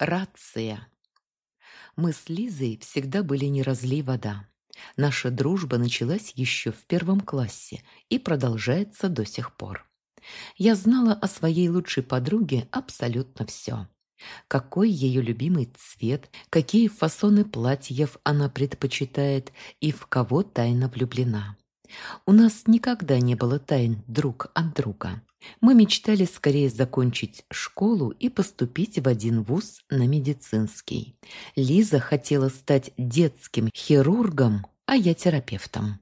Рация. Мы с Лизой всегда были не разлей вода. Наша дружба началась еще в первом классе и продолжается до сих пор. Я знала о своей лучшей подруге абсолютно все. Какой ее любимый цвет, какие фасоны платьев она предпочитает и в кого тайно влюблена. У нас никогда не было тайн друг от друга. Мы мечтали скорее закончить школу и поступить в один вуз на медицинский. Лиза хотела стать детским хирургом, а я терапевтом.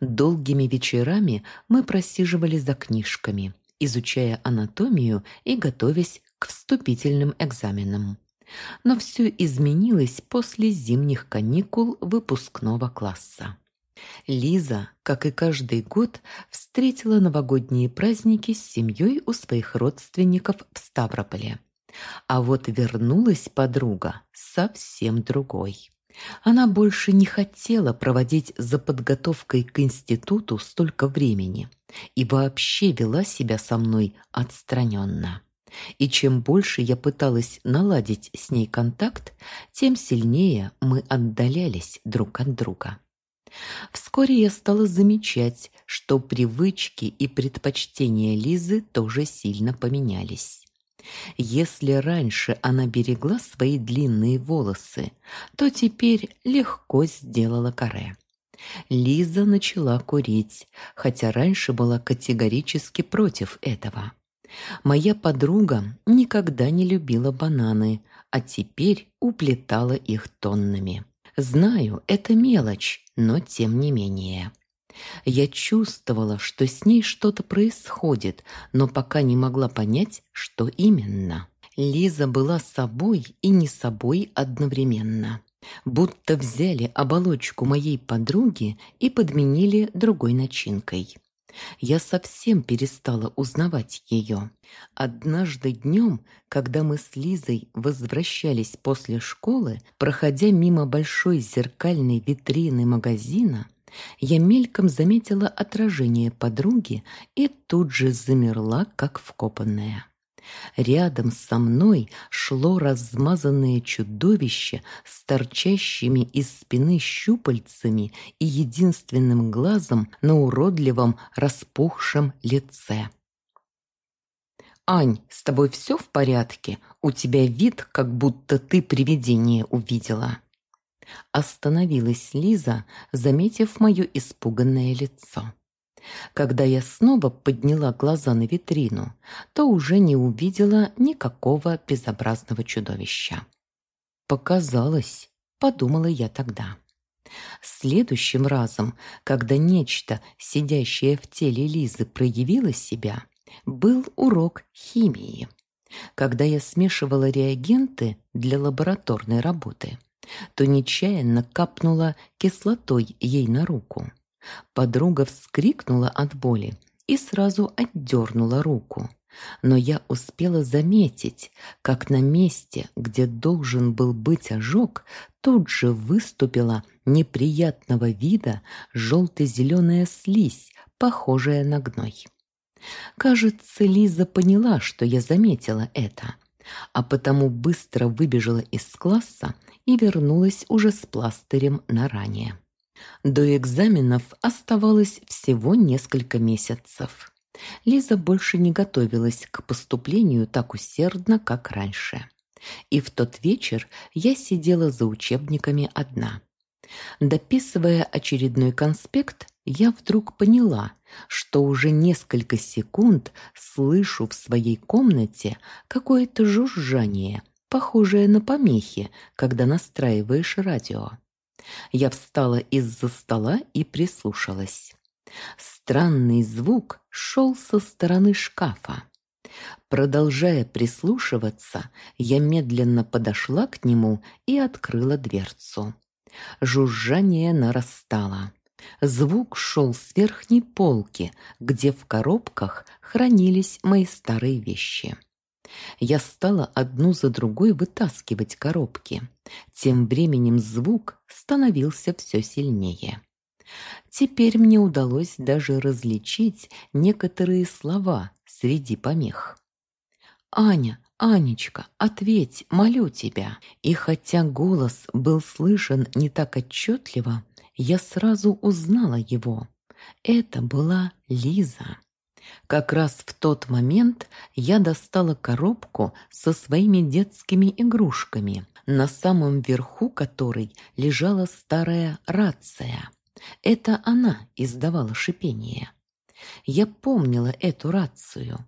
Долгими вечерами мы просиживали за книжками, изучая анатомию и готовясь к вступительным экзаменам. Но все изменилось после зимних каникул выпускного класса. Лиза, как и каждый год, встретила новогодние праздники с семьей у своих родственников в Ставрополе. А вот вернулась подруга совсем другой. Она больше не хотела проводить за подготовкой к институту столько времени и вообще вела себя со мной отстраненно. И чем больше я пыталась наладить с ней контакт, тем сильнее мы отдалялись друг от друга. Вскоре я стала замечать, что привычки и предпочтения Лизы тоже сильно поменялись. Если раньше она берегла свои длинные волосы, то теперь легко сделала каре. Лиза начала курить, хотя раньше была категорически против этого. Моя подруга никогда не любила бананы, а теперь уплетала их тоннами. Знаю, это мелочь, но тем не менее. Я чувствовала, что с ней что-то происходит, но пока не могла понять, что именно. Лиза была собой и не собой одновременно. Будто взяли оболочку моей подруги и подменили другой начинкой. Я совсем перестала узнавать ее. Однажды днем, когда мы с Лизой возвращались после школы, проходя мимо большой зеркальной витрины магазина, я мельком заметила отражение подруги и тут же замерла, как вкопанная. Рядом со мной шло размазанное чудовище с торчащими из спины щупальцами и единственным глазом на уродливом распухшем лице. «Ань, с тобой все в порядке? У тебя вид, как будто ты привидение увидела». Остановилась Лиза, заметив мое испуганное лицо. Когда я снова подняла глаза на витрину, то уже не увидела никакого безобразного чудовища. «Показалось», — подумала я тогда. Следующим разом, когда нечто, сидящее в теле Лизы, проявило себя, был урок химии. Когда я смешивала реагенты для лабораторной работы, то нечаянно капнула кислотой ей на руку. Подруга вскрикнула от боли и сразу отдернула руку. Но я успела заметить, как на месте, где должен был быть ожог, тут же выступила неприятного вида желто-зеленая слизь, похожая на гной. Кажется, Лиза поняла, что я заметила это, а потому быстро выбежала из класса и вернулась уже с пластырем на ране. До экзаменов оставалось всего несколько месяцев. Лиза больше не готовилась к поступлению так усердно, как раньше. И в тот вечер я сидела за учебниками одна. Дописывая очередной конспект, я вдруг поняла, что уже несколько секунд слышу в своей комнате какое-то жужжание, похожее на помехи, когда настраиваешь радио. Я встала из-за стола и прислушалась. Странный звук шел со стороны шкафа. Продолжая прислушиваться, я медленно подошла к нему и открыла дверцу. Жужжание нарастало. Звук шел с верхней полки, где в коробках хранились мои старые вещи. Я стала одну за другой вытаскивать коробки. Тем временем звук становился все сильнее. Теперь мне удалось даже различить некоторые слова среди помех. «Аня, «Анечка, ответь, молю тебя!» И хотя голос был слышен не так отчетливо, я сразу узнала его. Это была Лиза. Как раз в тот момент я достала коробку со своими детскими игрушками, на самом верху которой лежала старая рация. Это она издавала шипение. Я помнила эту рацию.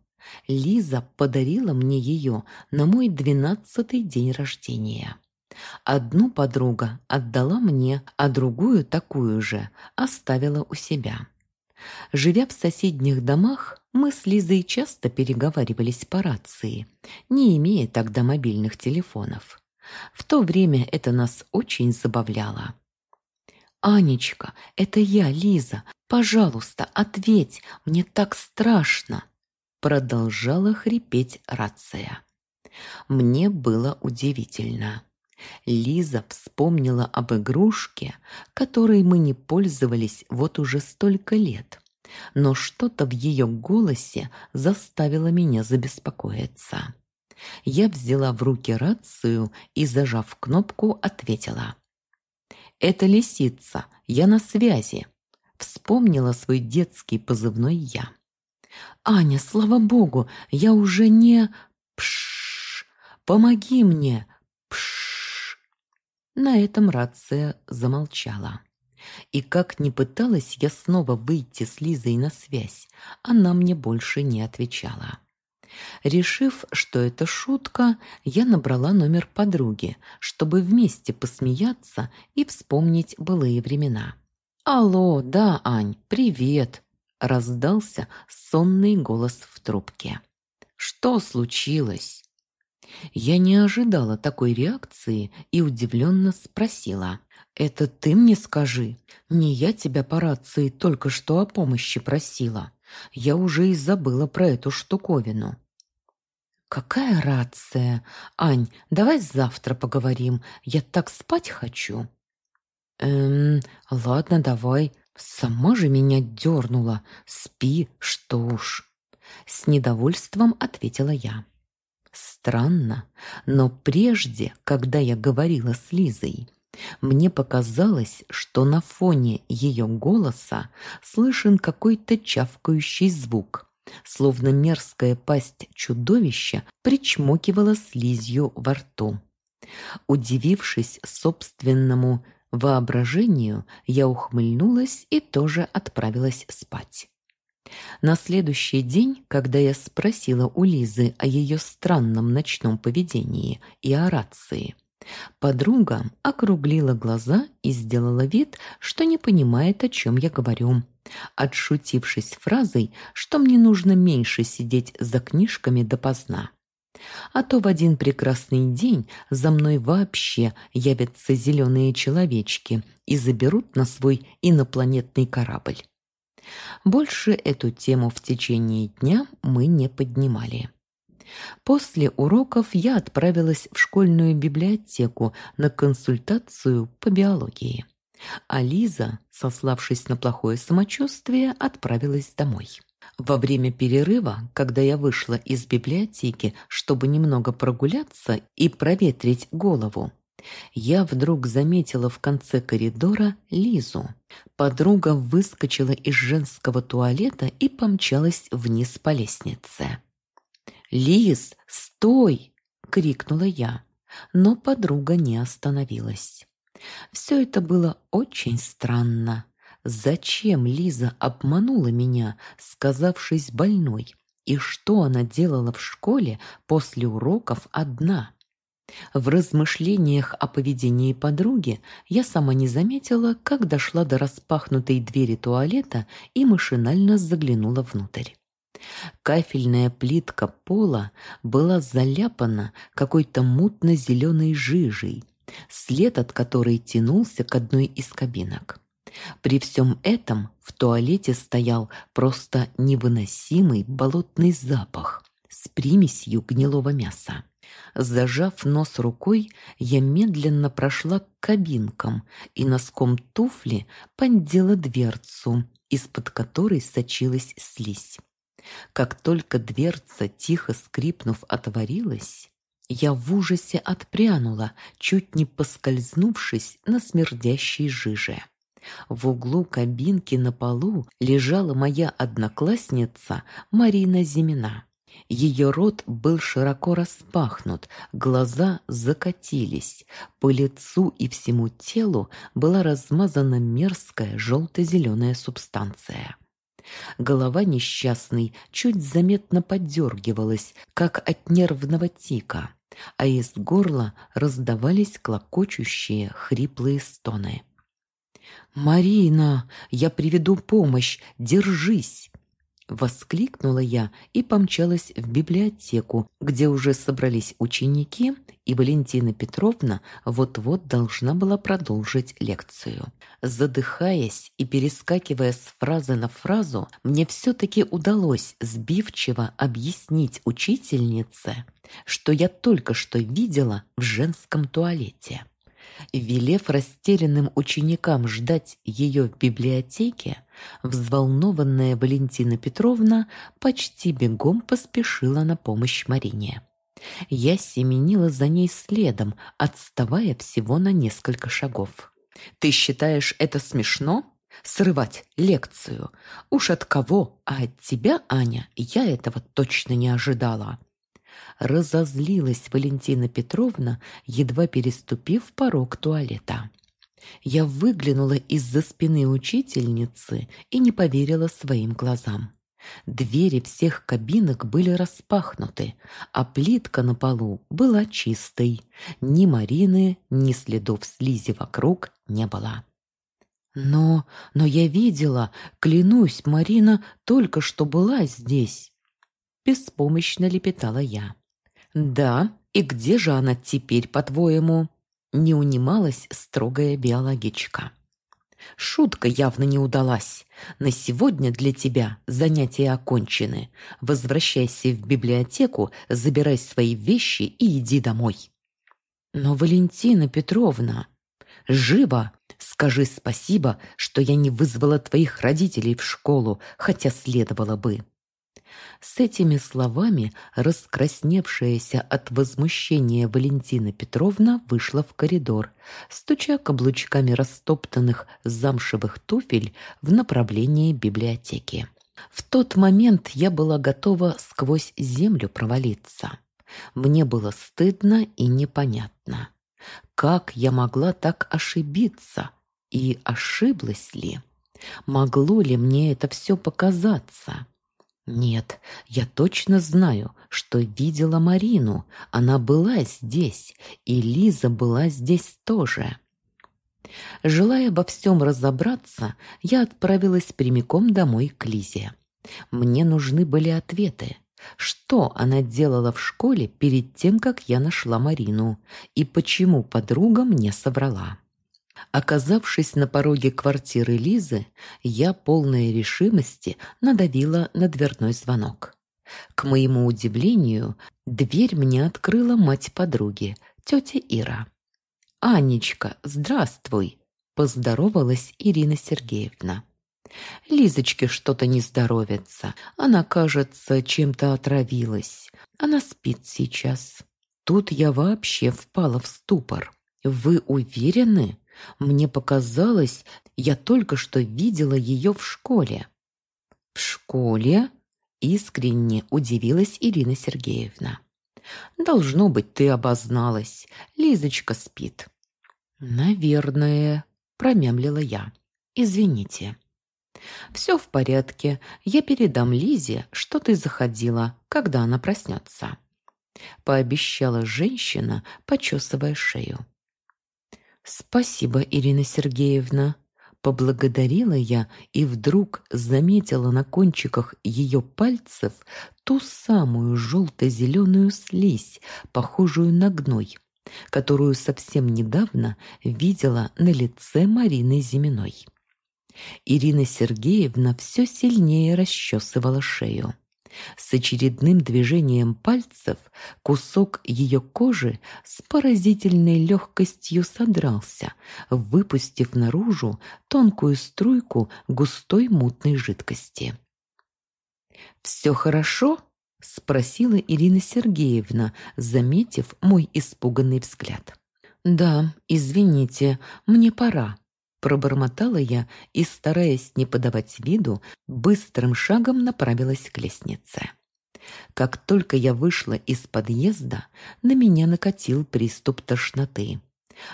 Лиза подарила мне ее на мой двенадцатый день рождения. Одну подруга отдала мне, а другую такую же оставила у себя. Живя в соседних домах, мы с Лизой часто переговаривались по рации, не имея тогда мобильных телефонов. В то время это нас очень забавляло. «Анечка, это я, Лиза. Пожалуйста, ответь, мне так страшно!» Продолжала хрипеть рация. Мне было удивительно. Лиза вспомнила об игрушке, которой мы не пользовались вот уже столько лет. Но что-то в ее голосе заставило меня забеспокоиться. Я взяла в руки рацию и, зажав кнопку, ответила. «Это лисица, я на связи», — вспомнила свой детский позывной я. «Аня, слава богу, я уже не... Пш! Помоги мне! Пш!» На этом рация замолчала. И как ни пыталась я снова выйти с Лизой на связь, она мне больше не отвечала. Решив, что это шутка, я набрала номер подруги, чтобы вместе посмеяться и вспомнить былые времена. «Алло, да, Ань, привет!» – раздался сонный голос в трубке. «Что случилось?» Я не ожидала такой реакции и удивленно спросила. «Это ты мне скажи? Не я тебя по рации только что о помощи просила. Я уже и забыла про эту штуковину». «Какая рация? Ань, давай завтра поговорим. Я так спать хочу». «Эм, ладно, давай. Сама же меня дернула. Спи, что уж». С недовольством ответила я. Странно, но прежде, когда я говорила с Лизой, мне показалось, что на фоне ее голоса слышен какой-то чавкающий звук, словно мерзкая пасть чудовища причмокивала слизью во рту. Удивившись собственному воображению, я ухмыльнулась и тоже отправилась спать. На следующий день, когда я спросила у Лизы о ее странном ночном поведении и о рации, подруга округлила глаза и сделала вид, что не понимает, о чем я говорю отшутившись фразой, что мне нужно меньше сидеть за книжками допоздна. А то в один прекрасный день за мной вообще явятся зеленые человечки и заберут на свой инопланетный корабль. Больше эту тему в течение дня мы не поднимали. После уроков я отправилась в школьную библиотеку на консультацию по биологии а Лиза, сославшись на плохое самочувствие, отправилась домой. Во время перерыва, когда я вышла из библиотеки, чтобы немного прогуляться и проветрить голову, я вдруг заметила в конце коридора Лизу. Подруга выскочила из женского туалета и помчалась вниз по лестнице. «Лиз, стой!» — крикнула я, но подруга не остановилась. Все это было очень странно. Зачем Лиза обманула меня, сказавшись больной? И что она делала в школе после уроков одна? В размышлениях о поведении подруги я сама не заметила, как дошла до распахнутой двери туалета и машинально заглянула внутрь. Кафельная плитка пола была заляпана какой-то мутно-зеленой жижей, след от которой тянулся к одной из кабинок. При всем этом в туалете стоял просто невыносимый болотный запах с примесью гнилого мяса. Зажав нос рукой, я медленно прошла к кабинкам и носком туфли поддела дверцу, из-под которой сочилась слизь. Как только дверца, тихо скрипнув, отворилась, я в ужасе отпрянула, чуть не поскользнувшись на смердящей жиже. В углу кабинки на полу лежала моя одноклассница Марина Зимина. Ее рот был широко распахнут, глаза закатились, по лицу и всему телу была размазана мерзкая желто-зеленая субстанция. Голова несчастной чуть заметно подергивалась, как от нервного тика, а из горла раздавались клокочущие хриплые стоны. «Марина, я приведу помощь, держись!» Воскликнула я и помчалась в библиотеку, где уже собрались ученики, и Валентина Петровна вот-вот должна была продолжить лекцию. Задыхаясь и перескакивая с фразы на фразу, мне все-таки удалось сбивчиво объяснить учительнице, что я только что видела в женском туалете. Велев растерянным ученикам ждать ее в библиотеке, взволнованная Валентина Петровна почти бегом поспешила на помощь Марине. Я семенила за ней следом, отставая всего на несколько шагов. «Ты считаешь это смешно? Срывать лекцию? Уж от кого, а от тебя, Аня, я этого точно не ожидала!» Разозлилась Валентина Петровна, едва переступив порог туалета. Я выглянула из-за спины учительницы и не поверила своим глазам. Двери всех кабинок были распахнуты, а плитка на полу была чистой. Ни Марины, ни следов слизи вокруг не было. «Но... но я видела, клянусь, Марина только что была здесь!» Беспомощно лепетала я. «Да, и где же она теперь, по-твоему?» Не унималась строгая биологичка. «Шутка явно не удалась. На сегодня для тебя занятия окончены. Возвращайся в библиотеку, забирай свои вещи и иди домой». «Но, Валентина Петровна...» «Живо! Скажи спасибо, что я не вызвала твоих родителей в школу, хотя следовало бы». С этими словами раскрасневшаяся от возмущения Валентина Петровна вышла в коридор, стуча каблучками растоптанных замшевых туфель в направлении библиотеки. В тот момент я была готова сквозь землю провалиться. Мне было стыдно и непонятно. Как я могла так ошибиться? И ошиблась ли? Могло ли мне это все показаться? Нет, я точно знаю, что видела Марину. Она была здесь, и Лиза была здесь тоже. Желая во всем разобраться, я отправилась прямиком домой к Лизе. Мне нужны были ответы. Что она делала в школе перед тем, как я нашла Марину, и почему подруга мне соврала? Оказавшись на пороге квартиры Лизы, я, полная решимости, надавила на дверной звонок. К моему удивлению, дверь мне открыла мать подруги, тетя Ира. «Анечка, здравствуй!» – поздоровалась Ирина Сергеевна. Лизочке что-то не здоровится. Она, кажется, чем-то отравилась. Она спит сейчас. Тут я вообще впала в ступор. Вы уверены? Мне показалось, я только что видела ее в школе. В школе? Искренне удивилась Ирина Сергеевна. Должно быть, ты обозналась. Лизочка спит. Наверное, промямлила я. Извините. Все в порядке. Я передам Лизе, что ты заходила, когда она проснется. Пообещала женщина, почесывая шею. «Спасибо, Ирина Сергеевна», — поблагодарила я и вдруг заметила на кончиках ее пальцев ту самую желто-зеленую слизь, похожую на гной, которую совсем недавно видела на лице Марины Зиминой. Ирина Сергеевна все сильнее расчесывала шею. С очередным движением пальцев кусок ее кожи с поразительной легкостью содрался, выпустив наружу тонкую струйку густой мутной жидкости. «Все хорошо?» – спросила Ирина Сергеевна, заметив мой испуганный взгляд. «Да, извините, мне пора», – пробормотала я и, стараясь не подавать виду, быстрым шагом направилась к лестнице. Как только я вышла из подъезда, на меня накатил приступ тошноты.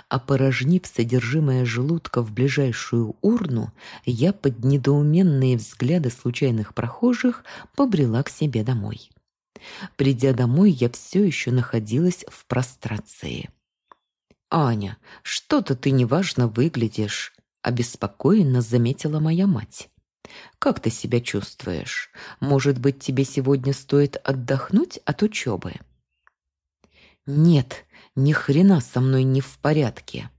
Опорожнив содержимое желудка в ближайшую урну, я под недоуменные взгляды случайных прохожих побрела к себе домой. Придя домой, я все еще находилась в прострации. «Аня, что-то ты неважно выглядишь», — обеспокоенно заметила моя мать. «Как ты себя чувствуешь? Может быть, тебе сегодня стоит отдохнуть от учебы?» «Нет, ни хрена со мной не в порядке.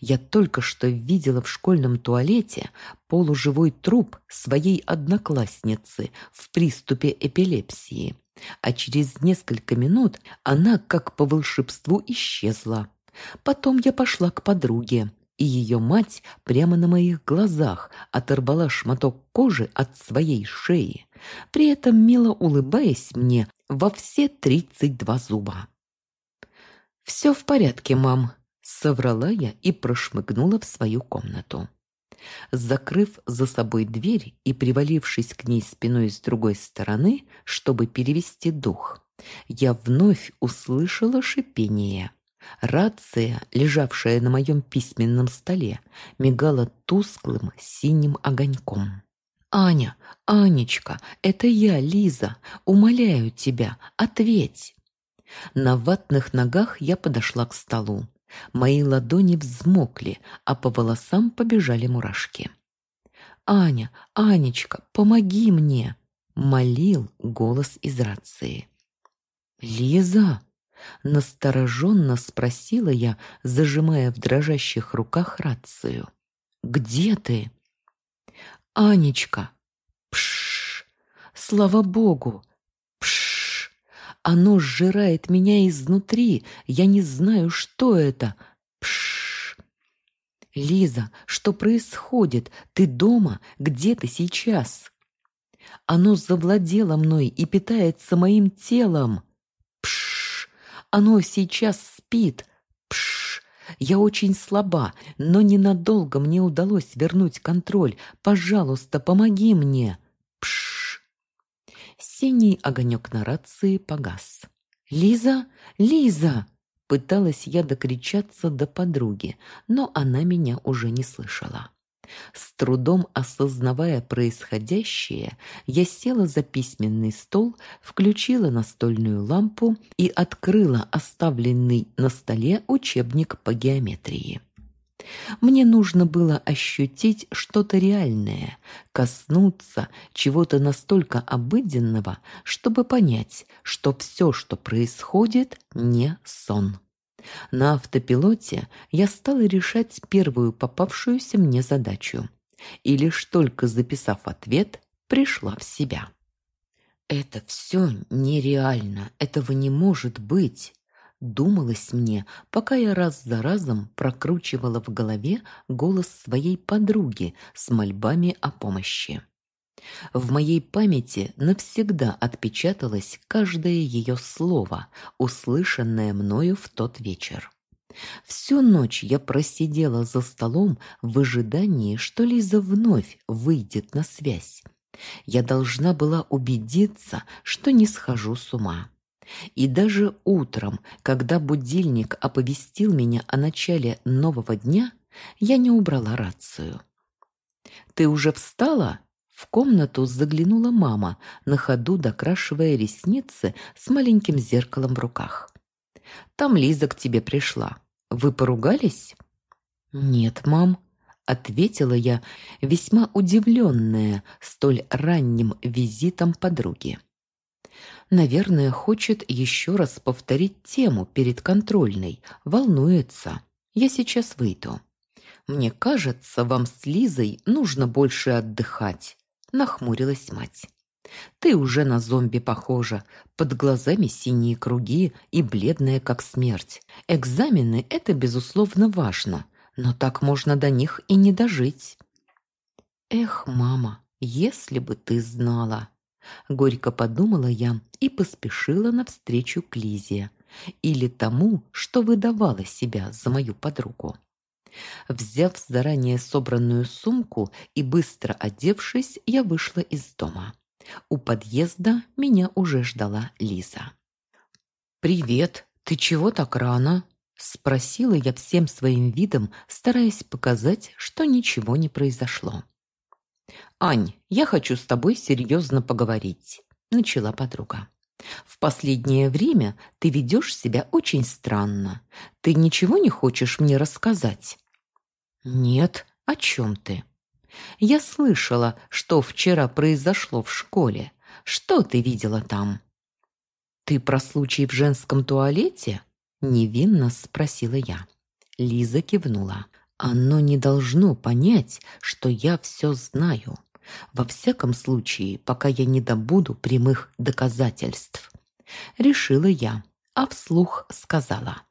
Я только что видела в школьном туалете полуживой труп своей одноклассницы в приступе эпилепсии, а через несколько минут она, как по волшебству, исчезла. Потом я пошла к подруге, и ее мать прямо на моих глазах оторвала шматок кожи от своей шеи, при этом мило улыбаясь мне во все тридцать два зуба. «Все в порядке, мам», — соврала я и прошмыгнула в свою комнату. Закрыв за собой дверь и привалившись к ней спиной с другой стороны, чтобы перевести дух, я вновь услышала шипение. Рация, лежавшая на моем письменном столе, мигала тусклым синим огоньком. «Аня, Анечка, это я, Лиза. Умоляю тебя, ответь!» На ватных ногах я подошла к столу. Мои ладони взмокли, а по волосам побежали мурашки. «Аня, Анечка, помоги мне!» — молил голос из рации. «Лиза!» — настороженно спросила я, зажимая в дрожащих руках рацию. «Где ты?» «Анечка!» «Пшш! Слава Богу! Оно сжирает меня изнутри. Я не знаю, что это. Пшш. Лиза, что происходит? Ты дома? Где ты сейчас? Оно завладело мной и питается моим телом. Оно сейчас спит. Пшш. Я очень слаба, но ненадолго мне удалось вернуть контроль. Пожалуйста, помоги мне. Синий огонек на рации погас. «Лиза! Лиза!» Пыталась я докричаться до подруги, но она меня уже не слышала. С трудом осознавая происходящее, я села за письменный стол, включила настольную лампу и открыла оставленный на столе учебник по геометрии. Мне нужно было ощутить что-то реальное, коснуться чего-то настолько обыденного, чтобы понять, что все, что происходит, не сон. На автопилоте я стала решать первую попавшуюся мне задачу. И лишь только записав ответ, пришла в себя. «Это все нереально, этого не может быть!» Думалось мне, пока я раз за разом прокручивала в голове голос своей подруги с мольбами о помощи. В моей памяти навсегда отпечаталось каждое ее слово, услышанное мною в тот вечер. Всю ночь я просидела за столом в ожидании, что Лиза вновь выйдет на связь. Я должна была убедиться, что не схожу с ума. И даже утром, когда будильник оповестил меня о начале нового дня, я не убрала рацию. «Ты уже встала?» В комнату заглянула мама, на ходу докрашивая ресницы с маленьким зеркалом в руках. «Там Лиза к тебе пришла. Вы поругались?» «Нет, мам», — ответила я, весьма удивленная столь ранним визитом подруги. Наверное, хочет еще раз повторить тему перед контрольной. Волнуется. Я сейчас выйду. Мне кажется, вам с Лизой нужно больше отдыхать. Нахмурилась мать. Ты уже на зомби похожа. Под глазами синие круги и бледная, как смерть. Экзамены – это, безусловно, важно. Но так можно до них и не дожить. Эх, мама, если бы ты знала. Горько подумала я и поспешила навстречу к Лизе или тому, что выдавала себя за мою подругу. Взяв заранее собранную сумку и быстро одевшись, я вышла из дома. У подъезда меня уже ждала Лиза. «Привет! Ты чего так рано?» – спросила я всем своим видом, стараясь показать, что ничего не произошло. «Ань, я хочу с тобой серьезно поговорить», – начала подруга. «В последнее время ты ведешь себя очень странно. Ты ничего не хочешь мне рассказать?» «Нет, о чем ты?» «Я слышала, что вчера произошло в школе. Что ты видела там?» «Ты про случай в женском туалете?» Невинно спросила я. Лиза кивнула. «Оно не должно понять, что я все знаю. Во всяком случае, пока я не добуду прямых доказательств». Решила я, а вслух сказала.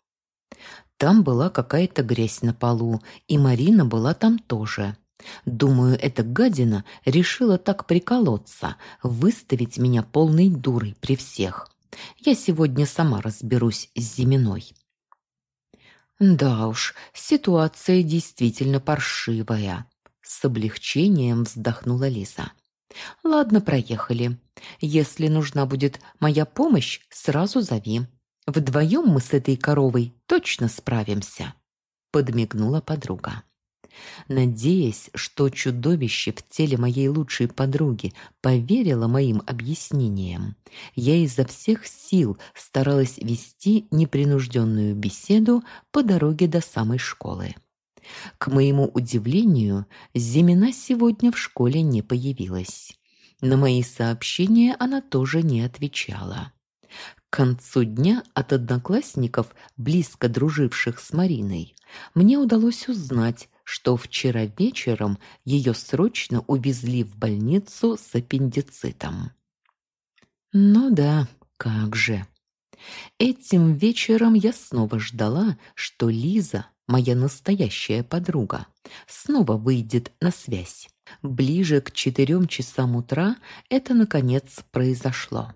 Там была какая-то грязь на полу, и Марина была там тоже. Думаю, эта гадина решила так приколоться, выставить меня полной дурой при всех. Я сегодня сама разберусь с Зиминой. Да уж, ситуация действительно паршивая. С облегчением вздохнула Лиза. Ладно, проехали. Если нужна будет моя помощь, сразу зови. Вдвоем мы с этой коровой точно справимся», — подмигнула подруга. Надеясь, что чудовище в теле моей лучшей подруги поверило моим объяснениям, я изо всех сил старалась вести непринужденную беседу по дороге до самой школы. К моему удивлению, Зимина сегодня в школе не появилась. На мои сообщения она тоже не отвечала. К концу дня от одноклассников, близко друживших с Мариной, мне удалось узнать, что вчера вечером ее срочно увезли в больницу с аппендицитом. Ну да, как же. Этим вечером я снова ждала, что Лиза, моя настоящая подруга, снова выйдет на связь. Ближе к четырем часам утра это, наконец, произошло.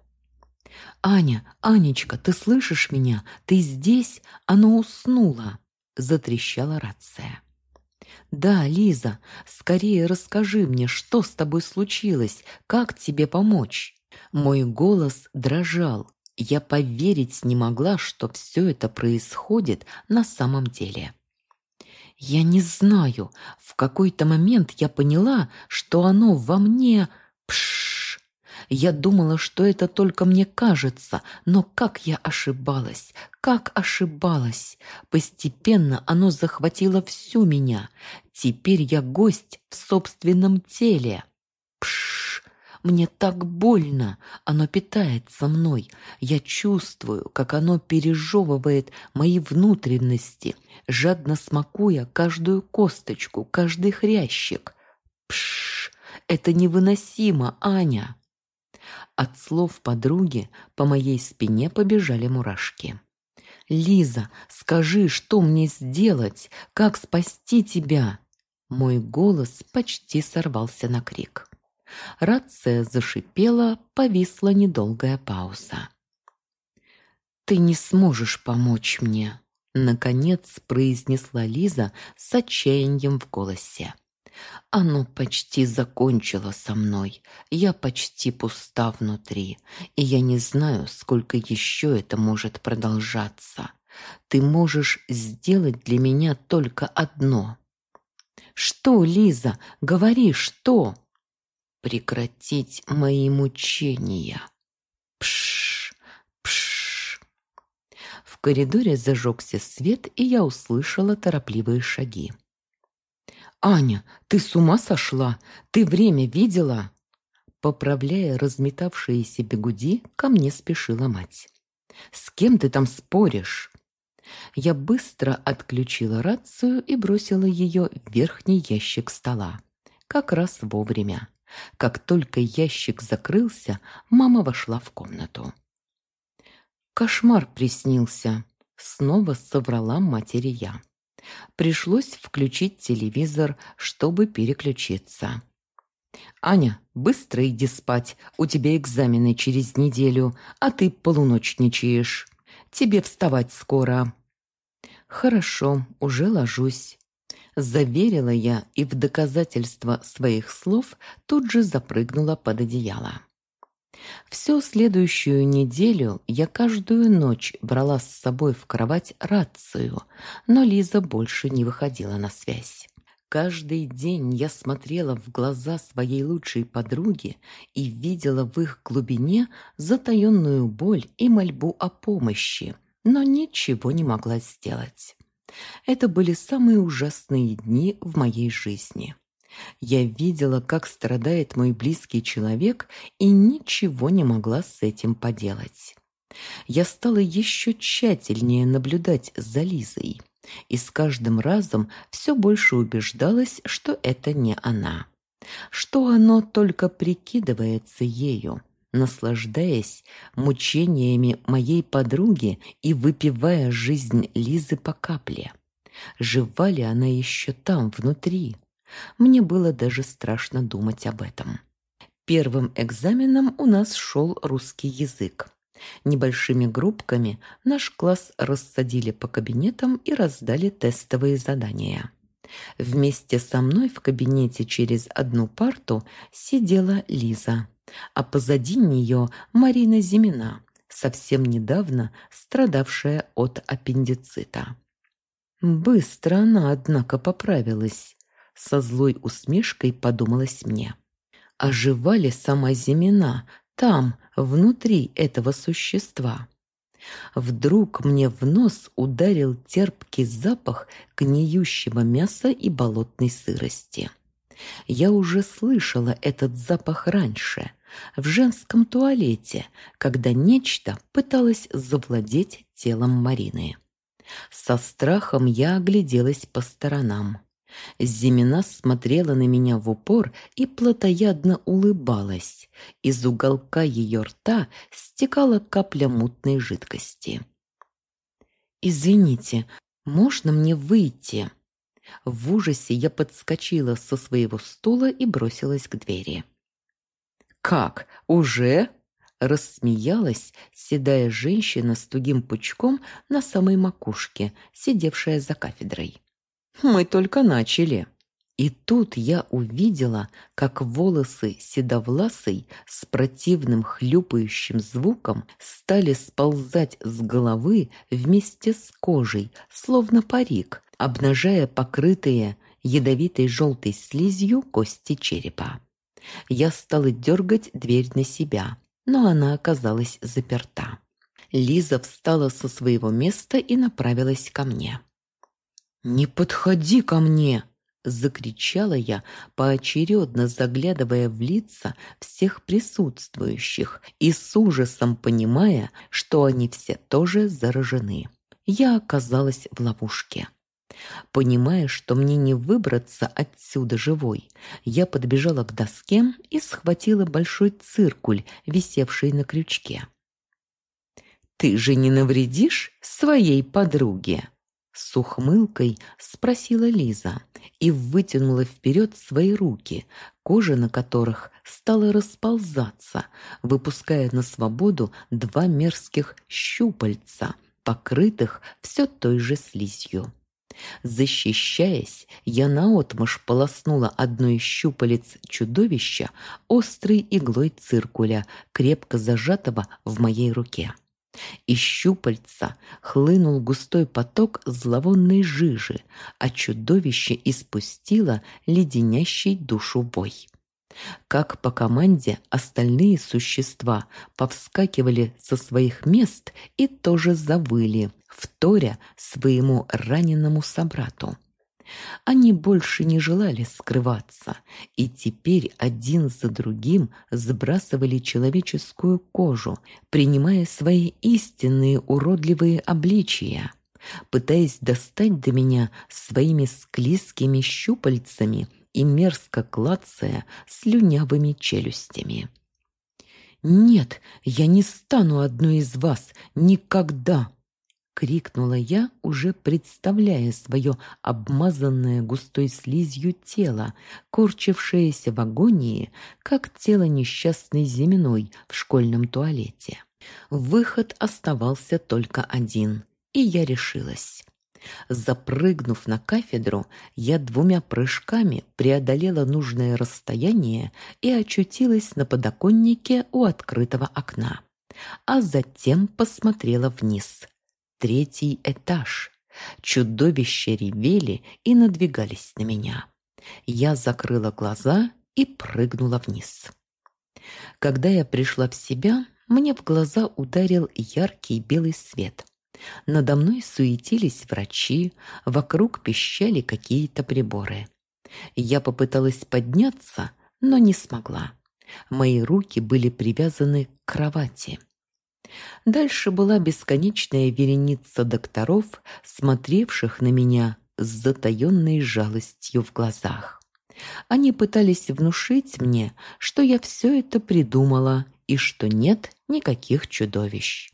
«Аня, Анечка, ты слышишь меня? Ты здесь? Оно уснуло!» Затрещала рация. «Да, Лиза, скорее расскажи мне, что с тобой случилось, как тебе помочь?» Мой голос дрожал. Я поверить не могла, что все это происходит на самом деле. Я не знаю, в какой-то момент я поняла, что оно во мне... Пшш! Я думала, что это только мне кажется, но как я ошибалась, как ошибалась. Постепенно оно захватило всю меня. Теперь я гость в собственном теле. Пш! Мне так больно. Оно питается мной. Я чувствую, как оно пережевывает мои внутренности, жадно смакуя каждую косточку, каждый хрящик. Пш! Это невыносимо, Аня. От слов подруги по моей спине побежали мурашки. «Лиза, скажи, что мне сделать? Как спасти тебя?» Мой голос почти сорвался на крик. Рация зашипела, повисла недолгая пауза. «Ты не сможешь помочь мне», — наконец произнесла Лиза с отчаянием в голосе. Оно почти закончило со мной. Я почти пуста внутри, и я не знаю, сколько еще это может продолжаться. Ты можешь сделать для меня только одно. Что, Лиза, говори, что? Прекратить мои мучения. Пш, пш. В коридоре зажегся свет, и я услышала торопливые шаги. «Аня, ты с ума сошла? Ты время видела?» Поправляя разметавшиеся бегуди, ко мне спешила мать. «С кем ты там споришь?» Я быстро отключила рацию и бросила ее в верхний ящик стола. Как раз вовремя. Как только ящик закрылся, мама вошла в комнату. «Кошмар приснился», — снова соврала матери я. Пришлось включить телевизор, чтобы переключиться. «Аня, быстро иди спать, у тебя экзамены через неделю, а ты полуночничаешь. Тебе вставать скоро». «Хорошо, уже ложусь». Заверила я и в доказательство своих слов тут же запрыгнула под одеяло. Всю следующую неделю я каждую ночь брала с собой в кровать рацию, но Лиза больше не выходила на связь. Каждый день я смотрела в глаза своей лучшей подруги и видела в их глубине затаенную боль и мольбу о помощи, но ничего не могла сделать. Это были самые ужасные дни в моей жизни. Я видела, как страдает мой близкий человек, и ничего не могла с этим поделать. Я стала еще тщательнее наблюдать за Лизой, и с каждым разом все больше убеждалась, что это не она, что оно только прикидывается ею, наслаждаясь мучениями моей подруги и выпивая жизнь Лизы по капле. Жива ли она еще там, внутри? Мне было даже страшно думать об этом. Первым экзаменом у нас шел русский язык. Небольшими группками наш класс рассадили по кабинетам и раздали тестовые задания. Вместе со мной в кабинете через одну парту сидела Лиза а позади нее Марина Зимина, совсем недавно страдавшая от аппендицита. Быстро она, однако, поправилась. Со злой усмешкой подумалось мне. Оживали сама Зимина там, внутри этого существа. Вдруг мне в нос ударил терпкий запах гниющего мяса и болотной сырости. Я уже слышала этот запах раньше, в женском туалете, когда нечто пыталось завладеть телом Марины. Со страхом я огляделась по сторонам. Зимина смотрела на меня в упор и плотоядно улыбалась. Из уголка ее рта стекала капля мутной жидкости. «Извините, можно мне выйти?» В ужасе я подскочила со своего стула и бросилась к двери. «Как? Уже?» Рассмеялась седая женщина с тугим пучком на самой макушке, сидевшая за кафедрой. «Мы только начали». И тут я увидела, как волосы седовласой с противным хлюпающим звуком стали сползать с головы вместе с кожей, словно парик, обнажая покрытые ядовитой желтой слизью кости черепа. Я стала дергать дверь на себя, но она оказалась заперта. Лиза встала со своего места и направилась ко мне. «Не подходи ко мне!» – закричала я, поочередно заглядывая в лица всех присутствующих и с ужасом понимая, что они все тоже заражены. Я оказалась в ловушке. Понимая, что мне не выбраться отсюда живой, я подбежала к доске и схватила большой циркуль, висевший на крючке. «Ты же не навредишь своей подруге?» С ухмылкой спросила Лиза и вытянула вперед свои руки, кожа на которых стала расползаться, выпуская на свободу два мерзких щупальца, покрытых все той же слизью. Защищаясь, я наотмашь полоснула одной из щупалец чудовища острой иглой циркуля, крепко зажатого в моей руке. Из щупальца хлынул густой поток зловонной жижи, а чудовище испустило леденящий душу бой. Как по команде остальные существа повскакивали со своих мест и тоже завыли, вторя своему раненому собрату. Они больше не желали скрываться, и теперь один за другим сбрасывали человеческую кожу, принимая свои истинные уродливые обличия, пытаясь достать до меня своими склизкими щупальцами и мерзко клацая слюнявыми челюстями. «Нет, я не стану одной из вас никогда!» Крикнула я, уже представляя свое обмазанное густой слизью тело, корчившееся в агонии, как тело несчастной земной в школьном туалете. Выход оставался только один, и я решилась. Запрыгнув на кафедру, я двумя прыжками преодолела нужное расстояние и очутилась на подоконнике у открытого окна, а затем посмотрела вниз – третий этаж. Чудовища ревели и надвигались на меня. Я закрыла глаза и прыгнула вниз. Когда я пришла в себя, мне в глаза ударил яркий белый свет. Надо мной суетились врачи, вокруг пищали какие-то приборы. Я попыталась подняться, но не смогла. Мои руки были привязаны к кровати. Дальше была бесконечная вереница докторов, смотревших на меня с затаенной жалостью в глазах. Они пытались внушить мне, что я все это придумала и что нет никаких чудовищ.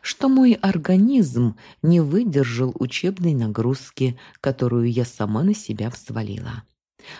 Что мой организм не выдержал учебной нагрузки, которую я сама на себя взвалила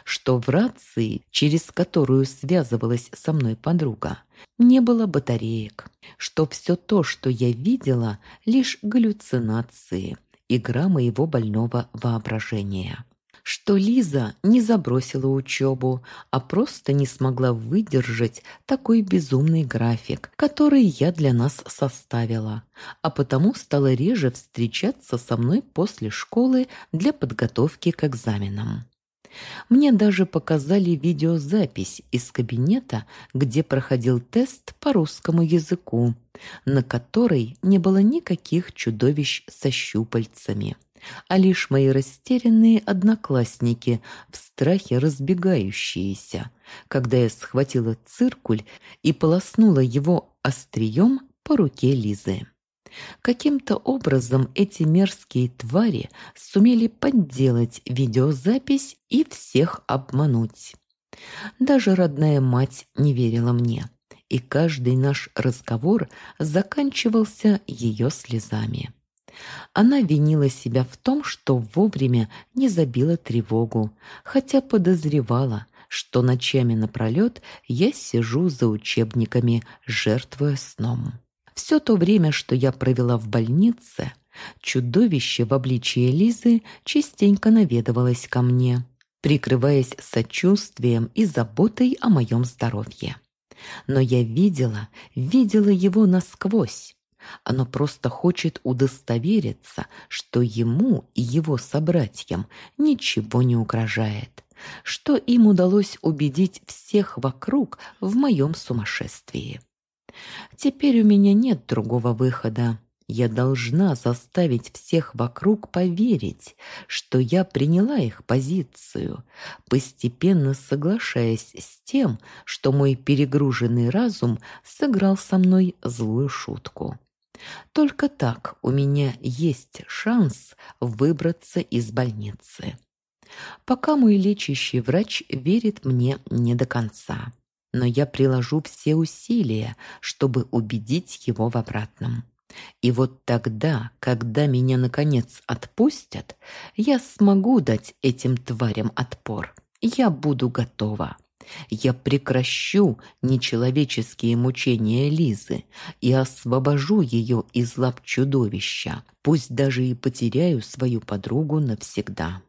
что в рации, через которую связывалась со мной подруга, не было батареек, что все то, что я видела, лишь галлюцинации, игра моего больного воображения. Что Лиза не забросила учебу, а просто не смогла выдержать такой безумный график, который я для нас составила, а потому стала реже встречаться со мной после школы для подготовки к экзаменам. Мне даже показали видеозапись из кабинета, где проходил тест по русскому языку, на которой не было никаких чудовищ со щупальцами, а лишь мои растерянные одноклассники в страхе разбегающиеся, когда я схватила циркуль и полоснула его острием по руке Лизы. Каким-то образом эти мерзкие твари сумели подделать видеозапись и всех обмануть. Даже родная мать не верила мне, и каждый наш разговор заканчивался ее слезами. Она винила себя в том, что вовремя не забила тревогу, хотя подозревала, что ночами напролет я сижу за учебниками, жертвуя сном. Все то время, что я провела в больнице, чудовище в обличии Лизы частенько наведывалось ко мне, прикрываясь сочувствием и заботой о моем здоровье. Но я видела, видела его насквозь. Оно просто хочет удостовериться, что ему и его собратьям ничего не угрожает, что им удалось убедить всех вокруг в моем сумасшествии. Теперь у меня нет другого выхода. Я должна заставить всех вокруг поверить, что я приняла их позицию, постепенно соглашаясь с тем, что мой перегруженный разум сыграл со мной злую шутку. Только так у меня есть шанс выбраться из больницы. Пока мой лечащий врач верит мне не до конца но я приложу все усилия, чтобы убедить его в обратном. И вот тогда, когда меня наконец отпустят, я смогу дать этим тварям отпор. Я буду готова. Я прекращу нечеловеческие мучения Лизы и освобожу ее из лап чудовища, пусть даже и потеряю свою подругу навсегда.